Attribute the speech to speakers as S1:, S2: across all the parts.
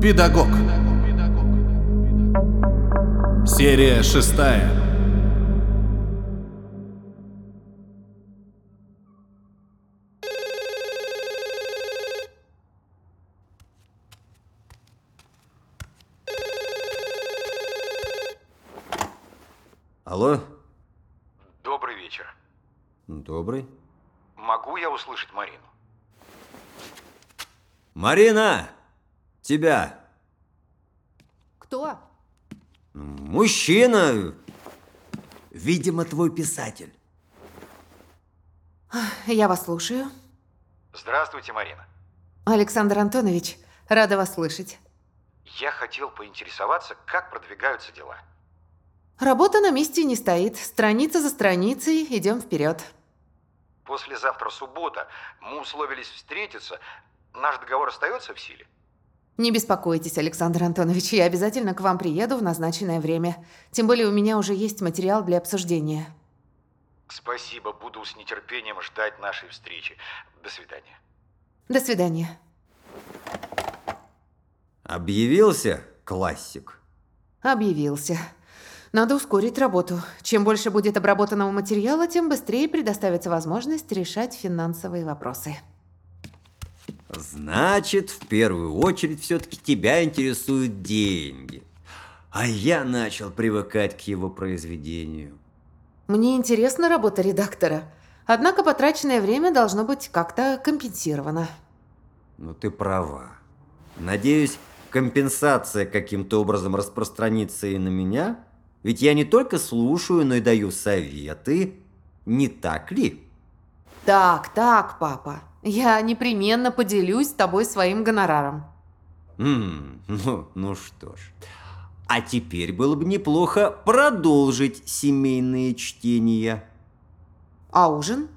S1: Педагог. Серия шестая.
S2: Алло?
S3: Добрый вечер.
S2: Добрый.
S3: Могу я услышать Марину?
S2: Марина! Тебя!
S4: Кто?
S2: Мужчина! Видимо, твой писатель.
S4: Я вас слушаю.
S3: Здравствуйте, Марина.
S4: Александр Антонович, рада вас слышать.
S3: Я хотел поинтересоваться, как продвигаются дела.
S4: Работа на месте не стоит. Страница за страницей, идем вперед.
S3: Послезавтра суббота. Мы условились встретиться. Наш договор остается в силе?
S4: Не беспокойтесь, Александр Антонович, я обязательно к вам приеду в назначенное время. Тем более у меня уже есть материал для обсуждения.
S3: Спасибо, буду с нетерпением ждать нашей встречи. До свидания.
S4: До свидания.
S2: Объявился классик.
S4: Объявился. Надо ускорить работу. Чем больше будет обработанного материала, тем быстрее предоставится возможность решать финансовые вопросы.
S2: Значит, в первую очередь все-таки тебя интересуют деньги. А я начал привыкать к его произведению.
S4: Мне интересна работа редактора. Однако потраченное время должно быть как-то компенсировано.
S2: Ну, ты права. Надеюсь, компенсация каким-то образом распространится и на меня? Ведь я не только слушаю, но и даю советы. Не так ли?
S4: Так, так, папа. Я непременно поделюсь с тобой своим гонораром.
S2: М, ну, ну что ж. А теперь было бы неплохо продолжить семейные чтения.
S4: А ужин?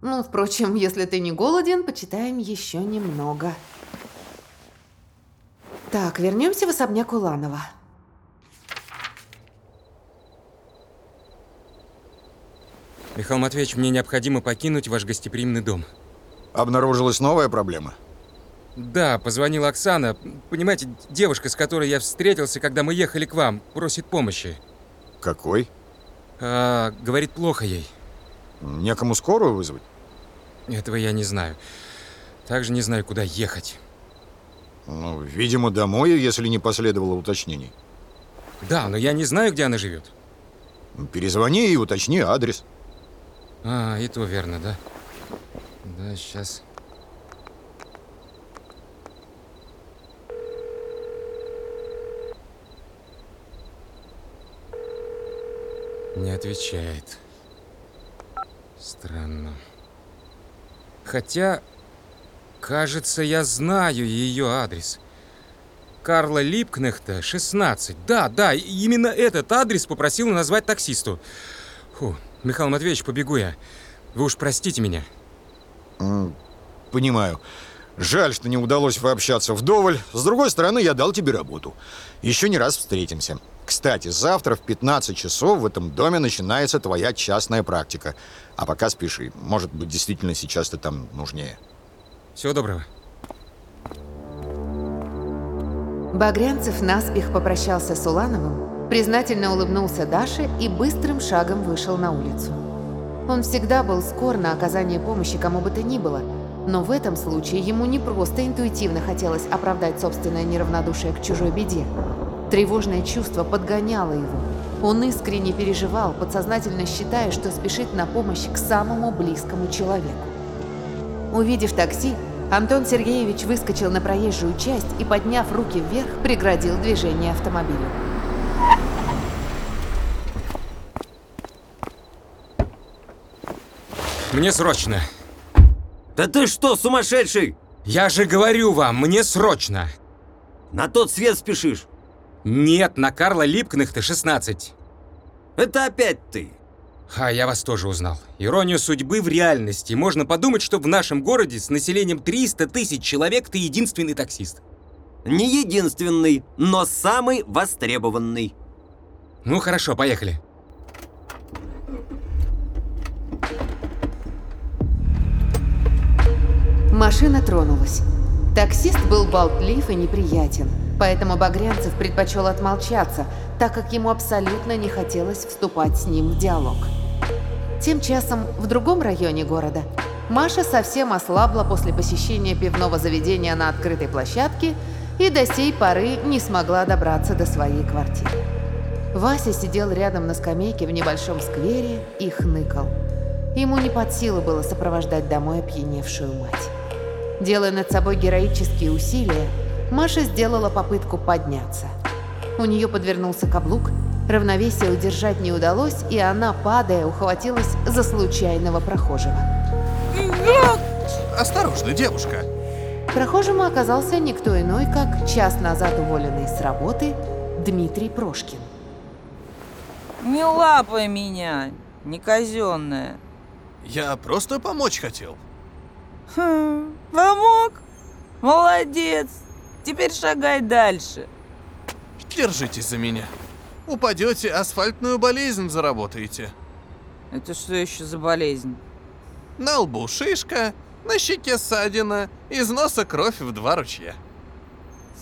S4: Ну, впрочем, если ты не голоден, почитаем еще немного. Так, вернемся в особняк Уланова.
S5: Михаил Матвеевич, мне необходимо покинуть ваш гостеприимный дом.
S6: Обнаружилась новая проблема.
S5: Да, позвонила Оксана. Понимаете, девушка, с которой я встретился, когда мы ехали к вам, просит помощи.
S6: Какой?
S5: А, говорит, плохо ей.
S6: Некому скорую вызвать?
S5: Этого я не знаю. Также не знаю, куда ехать.
S6: Ну, видимо, домой, если не последовало уточнений.
S5: Да, но я не знаю, где она живет.
S6: Перезвони и уточни адрес.
S5: А, и то верно, да? Да, сейчас. Не отвечает. Странно. Хотя, кажется, я знаю ее адрес. Карла Липкнехта, 16. Да, да, именно этот адрес попросил назвать таксисту. Фу, Михаил Матвеевич, побегу я. Вы уж простите меня.
S6: Понимаю. Жаль, что не удалось пообщаться вдоволь. С другой стороны, я дал тебе работу. Еще не раз встретимся. Кстати, завтра в 15 часов в этом доме начинается твоя частная практика. А пока спеши. Может быть, действительно сейчас ты там нужнее.
S5: Всего доброго.
S4: Багрянцев наспех попрощался с Улановым, признательно улыбнулся Даше и быстрым шагом вышел на улицу. Он всегда был скор на оказание помощи кому бы то ни было, но в этом случае ему не просто интуитивно хотелось оправдать собственное неравнодушие к чужой беде. Тревожное чувство подгоняло его. Он искренне переживал, подсознательно считая, что спешит на помощь к самому близкому человеку. Увидев такси, Антон Сергеевич выскочил на проезжую часть и, подняв руки вверх, преградил движение автомобилю.
S5: Мне срочно.
S2: Да ты что, сумасшедший?
S5: Я же говорю вам, мне срочно.
S2: На тот свет спешишь?
S5: Нет, на Карла Липкнехта 16.
S2: Это опять ты.
S5: А я вас тоже узнал. Иронию судьбы в реальности. Можно подумать, что в нашем городе с населением 300 тысяч человек ты единственный таксист.
S2: Не единственный, но самый востребованный.
S5: Ну хорошо, поехали.
S4: Машина тронулась. Таксист был болтлив и неприятен, поэтому Багрянцев предпочел отмолчаться, так как ему абсолютно не хотелось вступать с ним в диалог. Тем часом в другом районе города Маша совсем ослабла после посещения пивного заведения на открытой площадке и до сей поры не смогла добраться до своей квартиры. Вася сидел рядом на скамейке в небольшом сквере и хныкал. Ему не под силу было сопровождать домой опьяневшую мать. Делая над собой героические усилия, Маша сделала попытку подняться. У нее подвернулся каблук, равновесие удержать не удалось, и она, падая, ухватилась за случайного прохожего.
S1: Осторожно, девушка.
S4: Прохожим оказался никто иной, как час назад уволенный с работы Дмитрий Прошкин.
S7: Не лапай меня, не казенная.
S1: Я просто помочь хотел.
S7: Хм, помог? Молодец. Теперь шагай дальше.
S1: Держитесь за меня. Упадете, асфальтную болезнь заработаете.
S7: Это что еще за болезнь?
S1: На лбу шишка, на щеке ссадина, из носа кровь в два ручья.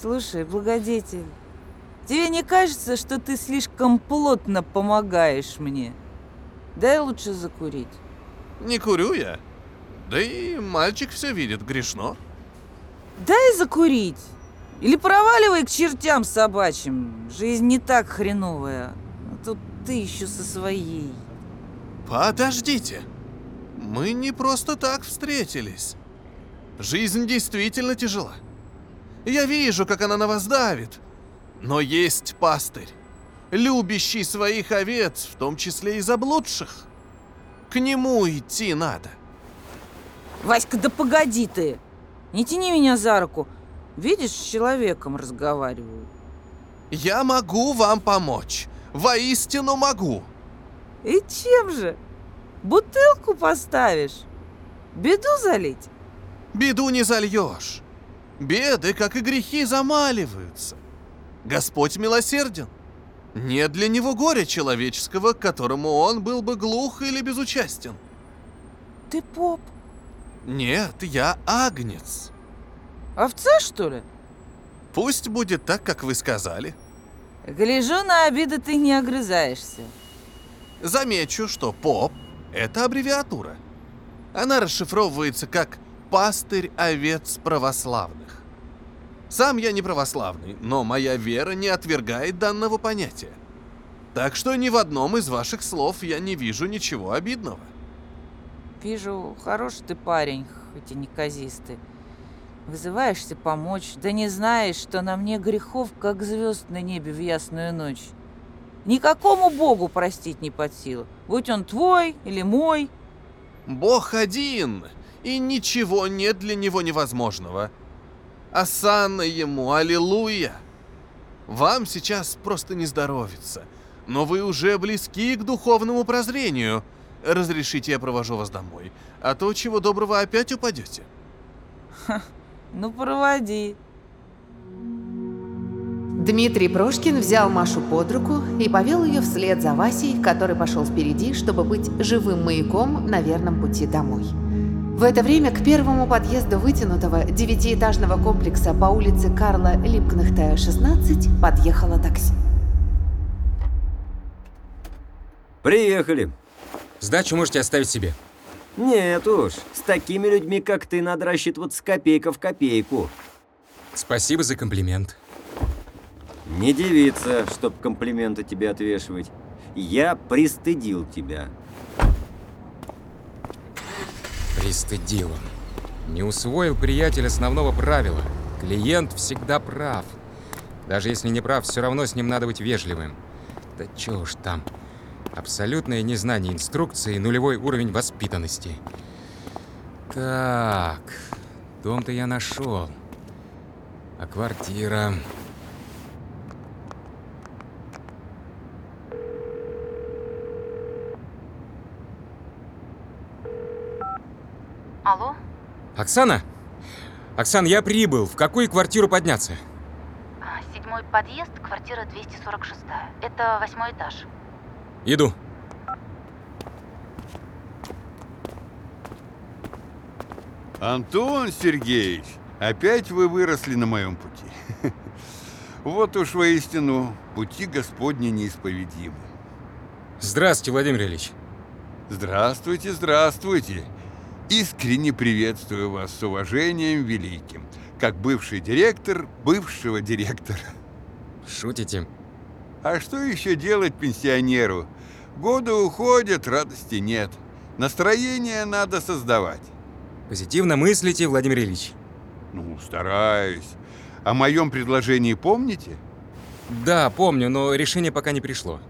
S7: Слушай, благодетель, тебе не кажется, что ты слишком плотно помогаешь мне? Дай лучше закурить.
S1: Не курю я. Да и мальчик все видит, грешно.
S7: Дай закурить. Или проваливай к чертям собачьим. Жизнь не так хреновая. А тут ты еще со своей.
S1: Подождите. Мы не просто так встретились. Жизнь действительно тяжела. Я вижу, как она на вас давит. Но есть пастырь, любящий своих овец, в том числе и заблудших. К нему идти надо.
S7: Васька, да погоди ты! Не тяни меня за руку. Видишь, с человеком разговариваю.
S1: Я могу вам помочь. Воистину могу.
S7: И чем же? Бутылку поставишь? Беду залить?
S1: Беду не зальешь. Беды, как и грехи, замаливаются. Господь милосерден. Нет для него горя человеческого, к которому он был бы глух или безучастен.
S7: Ты поп.
S1: Нет, я агнец.
S7: Овца, что ли?
S1: Пусть будет так, как вы сказали.
S7: Гляжу, на обиды ты не огрызаешься.
S1: Замечу, что поп – это аббревиатура. Она расшифровывается как «пастырь овец православных». Сам я не православный, но моя вера не отвергает данного понятия. Так что ни в одном из ваших слов я не вижу ничего обидного.
S7: Вижу, хороший ты парень, хоть и неказистый. Вызываешься помочь, да не знаешь, что на мне грехов, как звезд на небе в ясную ночь. Никакому богу простить не под силу, будь он твой или мой.
S1: Бог один, и ничего нет для него невозможного. Асанна ему, аллилуйя! Вам сейчас просто не здоровится, но вы уже близки к духовному прозрению. Разрешите, я провожу вас домой, а то, чего доброго, опять упадете.
S7: Ну, проводи.
S4: Дмитрий Прошкин взял Машу под руку и повел ее вслед за Васей, который пошел впереди, чтобы быть живым маяком на верном пути домой. В это время к первому подъезду вытянутого девятиэтажного комплекса по улице Карла Липкнехта, 16, подъехало такси.
S2: Приехали.
S5: Сдачу можете оставить себе.
S2: Нет уж, с такими людьми, как ты, надо рассчитываться копейка в копейку.
S5: Спасибо за комплимент.
S2: Не девица, чтоб комплименты тебе отвешивать. Я пристыдил тебя.
S5: Пристыдил он. Не усвоил приятель основного правила. Клиент всегда прав. Даже если не прав, все равно с ним надо быть вежливым. Да чё уж там. Абсолютное незнание инструкции и нулевой уровень воспитанности. Так, дом-то я нашел. А квартира...
S8: Алло?
S5: Оксана? Оксан, я прибыл. В какую квартиру подняться?
S8: А, Седьмой подъезд, квартира 246. Это восьмой этаж.
S5: Иду.
S9: Антон Сергеевич, опять вы выросли на моем пути. Вот уж воистину, пути Господни неисповедимы.
S5: Здравствуйте, Владимир Ильич.
S9: Здравствуйте, здравствуйте. Искренне приветствую вас с уважением великим, как бывший директор бывшего директора.
S5: Шутите?
S9: А что еще делать пенсионеру? Годы уходят, радости нет. Настроение надо создавать.
S5: Позитивно мыслите, Владимир Ильич.
S9: Ну, стараюсь. О моем предложении помните?
S5: Да, помню, но решение пока не пришло.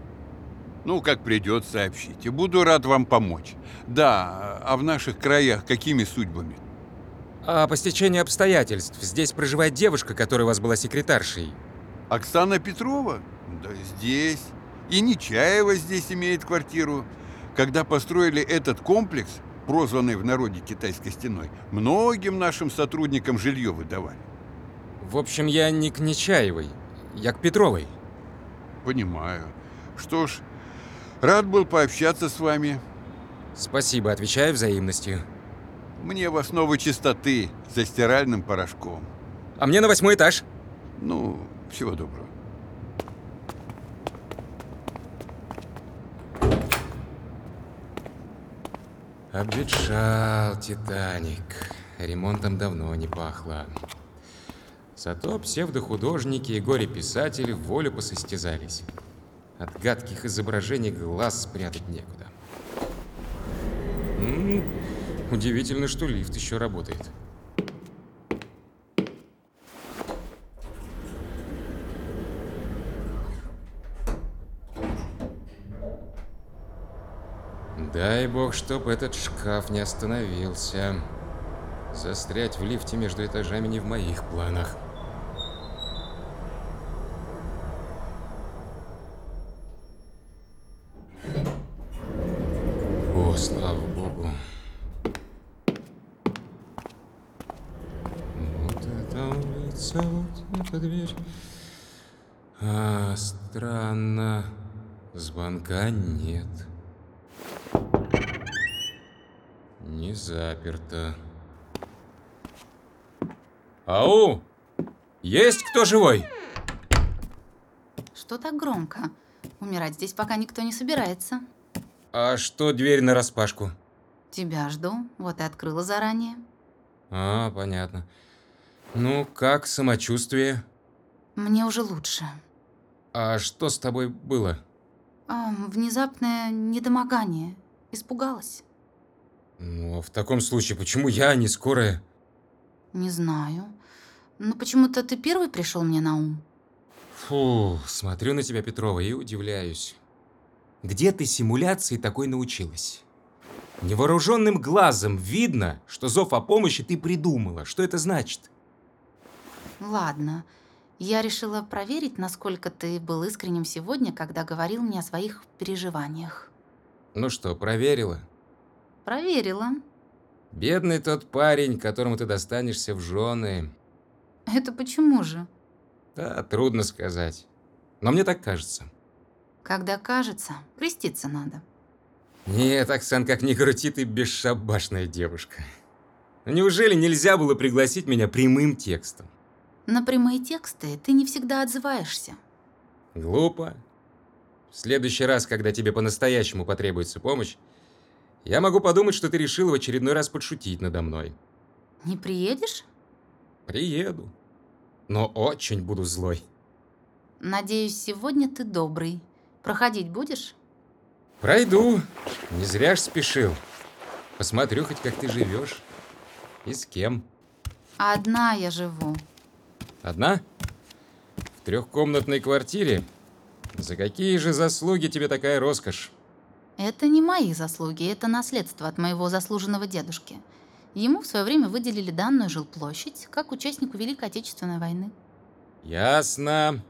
S9: Ну, как придет, сообщите. Буду рад вам помочь. Да, а в наших краях какими судьбами?
S5: А по стечению обстоятельств здесь проживает девушка, которая у вас была секретаршей.
S9: Оксана Петрова? Да здесь. И Нечаева здесь имеет квартиру. Когда построили этот комплекс, прозванный в народе китайской стеной, многим нашим сотрудникам жилье выдавали.
S5: В общем, я не к Нечаевой, я к Петровой.
S9: Понимаю. Что ж, рад был пообщаться с вами.
S5: Спасибо, отвечаю взаимностью.
S9: Мне в основу чистоты за стиральным порошком.
S5: А мне на восьмой этаж.
S9: Ну, всего доброго.
S5: Обветшал Титаник. Ремонтом давно не пахло. Зато псевдохудожники и горе-писатели в волю посостязались. От гадких изображений глаз спрятать некуда. М -м, удивительно, что лифт еще работает. Дай бог, чтоб этот шкаф не остановился. Застрять в лифте между этажами не в моих планах. О, слава богу. Вот это улица, вот эта дверь. А, странно. Звонка нет. Не заперто. Ау! Есть кто живой?
S10: Что так громко? Умирать здесь пока никто не собирается.
S5: А что дверь на распашку?
S10: Тебя жду, вот и открыла заранее.
S5: А, понятно. Ну, как самочувствие?
S10: Мне уже лучше.
S5: А что с тобой было?
S10: А, внезапное недомогание. Испугалась?
S5: Ну, а в таком случае, почему я, а не скорая?
S10: Не знаю. Но почему-то ты первый пришел мне на ум.
S5: Фу, смотрю на тебя, Петрова, и удивляюсь. Где ты симуляции такой научилась? Невооруженным глазом видно, что зов о помощи ты придумала. Что это значит?
S10: Ладно. Я решила проверить, насколько ты был искренним сегодня, когда говорил мне о своих переживаниях.
S5: Ну что, проверила?
S10: Проверила.
S5: Бедный тот парень, которому ты достанешься в жены.
S10: Это почему же?
S5: Да, трудно сказать. Но мне так кажется.
S10: Когда кажется, креститься надо.
S5: Нет, Оксан, как ни крути, ты бесшабашная девушка. Неужели нельзя было пригласить меня прямым текстом?
S10: На прямые тексты ты не всегда отзываешься.
S5: Глупо. В следующий раз, когда тебе по-настоящему потребуется помощь, я могу подумать, что ты решила в очередной раз подшутить надо мной.
S10: Не приедешь?
S5: Приеду. Но очень буду злой.
S10: Надеюсь, сегодня ты добрый. Проходить будешь?
S5: Пройду. Не зря ж спешил. Посмотрю хоть, как ты живешь. И с кем.
S10: Одна я живу.
S5: Одна? В трехкомнатной квартире? За какие же заслуги тебе такая роскошь?
S10: Это не мои заслуги, это наследство от моего заслуженного дедушки. Ему в свое время выделили данную жилплощадь, как участнику Великой Отечественной войны.
S5: Ясно.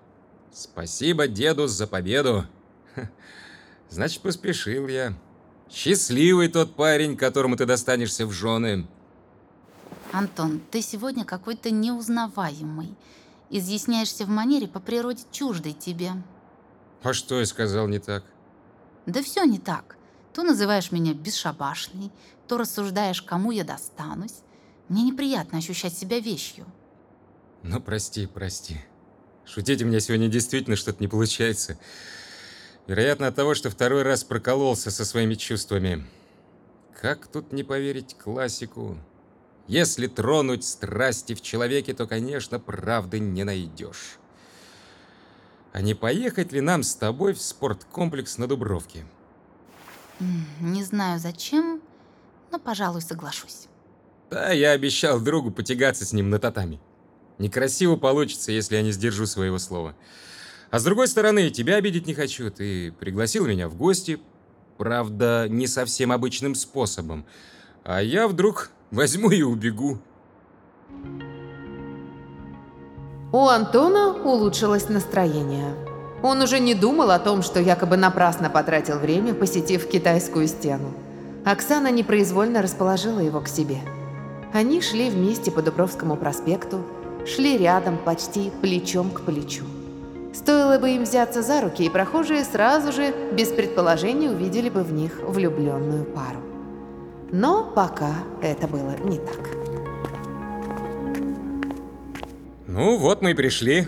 S5: Спасибо деду за победу. Значит, поспешил я. Счастливый тот парень, которому ты достанешься в жены.
S10: Антон, ты сегодня какой-то неузнаваемый. Изъясняешься в манере по природе чуждой тебе.
S5: А что я сказал не так?
S10: Да все не так. То называешь меня бесшабашной, то рассуждаешь, кому я достанусь. Мне неприятно ощущать себя вещью.
S5: Ну, прости, прости. Шутить у меня сегодня действительно что-то не получается. Вероятно, от того, что второй раз прокололся со своими чувствами. Как тут не поверить классику? Если тронуть страсти в человеке, то, конечно, правды не найдешь. А не поехать ли нам с тобой в спорткомплекс на Дубровке?
S10: Не знаю зачем, но, пожалуй, соглашусь.
S5: Да, я обещал другу потягаться с ним на татами. Некрасиво получится, если я не сдержу своего слова. А с другой стороны, тебя обидеть не хочу. Ты пригласил меня в гости, правда, не совсем обычным способом. А я вдруг возьму и убегу.
S4: У Антона улучшилось настроение. Он уже не думал о том, что якобы напрасно потратил время, посетив китайскую стену. Оксана непроизвольно расположила его к себе. Они шли вместе по Дубровскому проспекту, шли рядом, почти плечом к плечу. Стоило бы им взяться за руки, и прохожие сразу же, без предположения, увидели бы в них влюбленную пару. Но пока это было не так.
S5: Ну вот мы и пришли.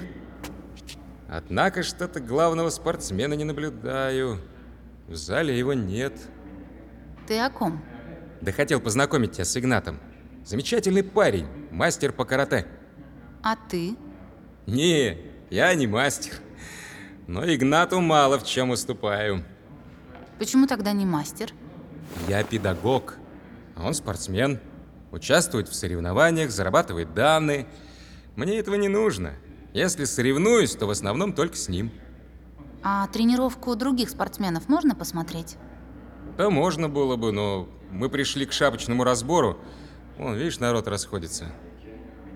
S5: Однако что-то главного спортсмена не наблюдаю. В зале его нет.
S10: Ты о ком?
S5: Да хотел познакомить тебя с Игнатом. Замечательный парень, мастер по карате.
S10: А ты?
S5: Не, я не мастер. Но Игнату мало в чем уступаю.
S10: Почему тогда не мастер?
S5: Я педагог, а он спортсмен. Участвует в соревнованиях, зарабатывает данные. Мне этого не нужно. Если соревнуюсь, то в основном только с ним.
S10: А тренировку других спортсменов можно посмотреть?
S5: Да можно было бы, но мы пришли к шапочному разбору. Вон, видишь, народ расходится.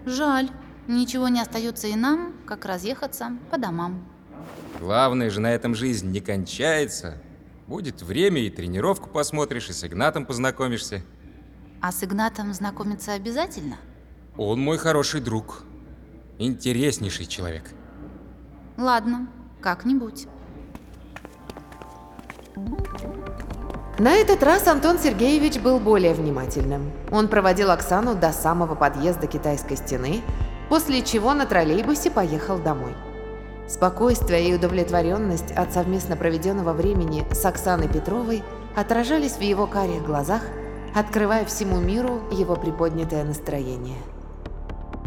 S10: Жаль. Ничего не остается и нам, как разъехаться по домам.
S5: Главное же на этом жизнь не кончается. Будет время, и тренировку посмотришь, и с Игнатом познакомишься.
S10: А с Игнатом знакомиться обязательно?
S5: Он мой хороший друг. Интереснейший человек.
S10: Ладно, как-нибудь.
S4: На этот раз Антон Сергеевич был более внимательным. Он проводил Оксану до самого подъезда китайской стены, после чего на троллейбусе поехал домой. Спокойствие и удовлетворенность от совместно проведенного времени с Оксаной Петровой отражались в его карих глазах, открывая всему миру его приподнятое настроение.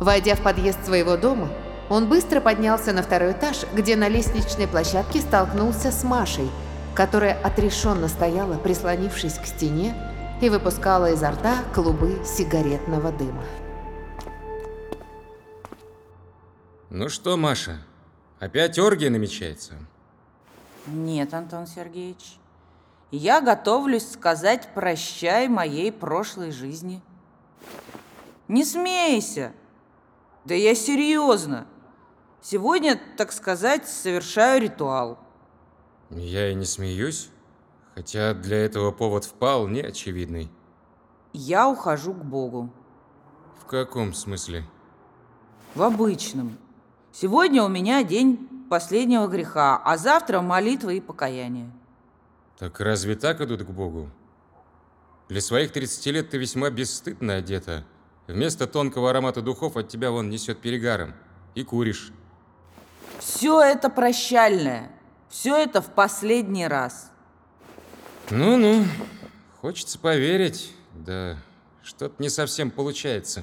S4: Войдя в подъезд своего дома, он быстро поднялся на второй этаж, где на лестничной площадке столкнулся с Машей, которая отрешенно стояла, прислонившись к стене, и выпускала изо рта клубы сигаретного дыма.
S5: Ну что, Маша, опять оргия намечается?
S7: Нет, Антон Сергеевич. Я готовлюсь сказать прощай моей прошлой жизни. Не смейся. Да я серьезно. Сегодня, так сказать, совершаю ритуал.
S5: Я и не смеюсь, хотя для этого повод вполне очевидный.
S7: Я ухожу к Богу.
S5: В каком смысле?
S7: В обычном. Сегодня у меня день последнего греха, а завтра молитва и покаяние.
S5: Так разве так идут к Богу? Для своих 30 лет ты весьма бесстыдно одета. Вместо тонкого аромата духов от тебя вон несет перегаром. И куришь.
S7: Все это прощальное. Все это в последний раз.
S5: Ну-ну, хочется поверить, да что-то не совсем получается.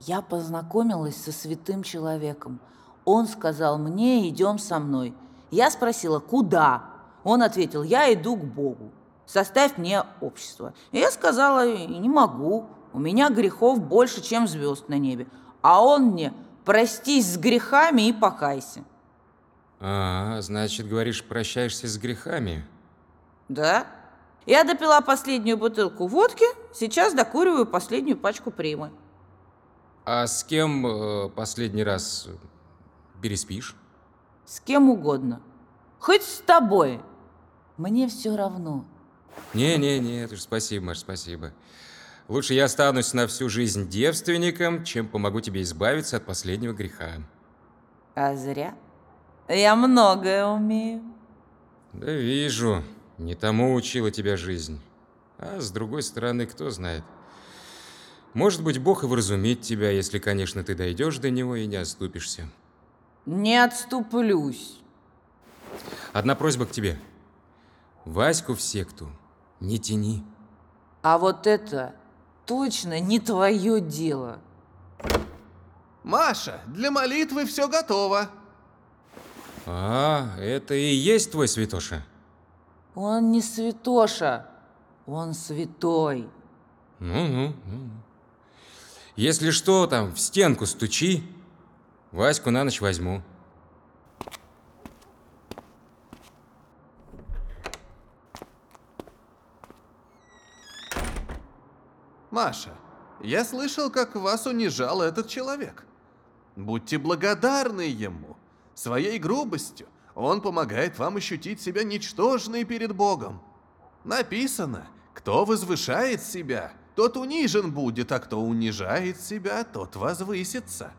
S7: Я познакомилась со святым человеком. Он сказал мне, идем со мной. Я спросила, куда? Он ответил, я иду к Богу. Составь мне общество. И я сказала, не могу. У меня грехов больше, чем звезд на небе. А он мне, простись с грехами и покайся.
S5: А, значит, говоришь, прощаешься с грехами.
S7: Да. Я допила последнюю бутылку водки, сейчас докуриваю последнюю пачку примы.
S5: А с кем э, последний раз переспишь?
S7: С кем угодно. Хоть с тобой. Мне все равно.
S5: Не-не-не, спасибо, Маш, спасибо. Лучше я останусь на всю жизнь девственником, чем помогу тебе избавиться от последнего греха.
S7: А зря. Я многое умею.
S5: Да вижу, не тому учила тебя жизнь. А с другой стороны, кто знает. Может быть, Бог и вразумит тебя, если, конечно, ты дойдешь до него и не отступишься.
S7: Не отступлюсь.
S5: Одна просьба к тебе. Ваську в секту не тяни.
S7: А вот это точно не твое дело.
S1: Маша, для молитвы все готово.
S5: А, это и есть твой святоша?
S7: Он не святоша, он святой.
S5: Ну-ну. ну. Если что, там, в стенку стучи. Ваську на ночь возьму.
S1: Маша, я слышал, как вас унижал этот человек. Будьте благодарны ему. Своей грубостью он помогает вам ощутить себя ничтожной перед Богом. Написано, кто возвышает себя, тот унижен будет, а кто унижает себя, тот возвысится.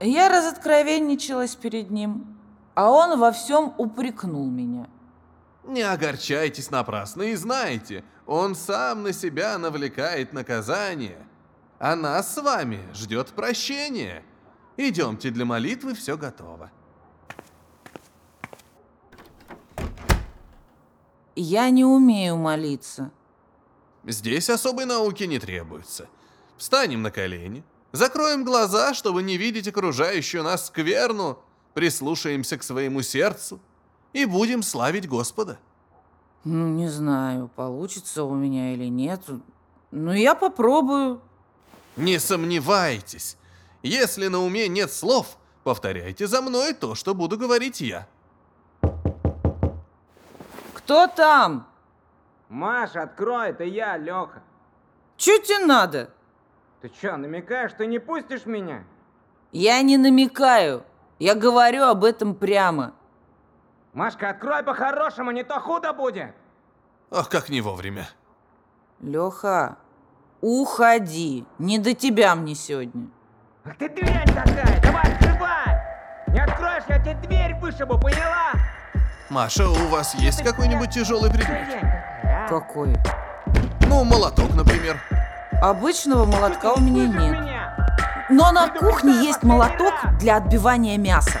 S7: Я разоткровенничалась перед ним, а он во всем упрекнул меня.
S1: Не огорчайтесь напрасно и знайте, он сам на себя навлекает наказание, а нас с вами ждет прощение. Идемте для молитвы, все готово.
S7: Я не умею молиться.
S1: Здесь особой науки не требуется. Встанем на колени, закроем глаза, чтобы не видеть окружающую нас скверну, прислушаемся к своему сердцу и будем славить Господа.
S7: Ну, не знаю, получится у меня или нет. Но я попробую.
S1: Не сомневайтесь. Если на уме нет слов, повторяйте за мной то, что буду говорить я.
S7: Кто там?
S11: Маша, открой, это я, Леха.
S7: Чё тебе надо?
S11: Ты чё, намекаешь, ты не пустишь меня?
S7: Я не намекаю. Я говорю об этом прямо.
S11: Машка, открой по-хорошему, не то худо будет.
S1: Ах, как не вовремя.
S7: Леха, уходи. Не до тебя мне сегодня.
S11: Ах ты дрянь такая, давай открывай! Не откроешь, я тебе дверь вышибу, поняла?
S1: Маша, у вас есть какой-нибудь тяжелый предмет?
S11: А?
S7: Какой?
S1: Ну, молоток, например.
S7: Обычного молотка у меня нет. Но на кухне есть молоток для отбивания мяса.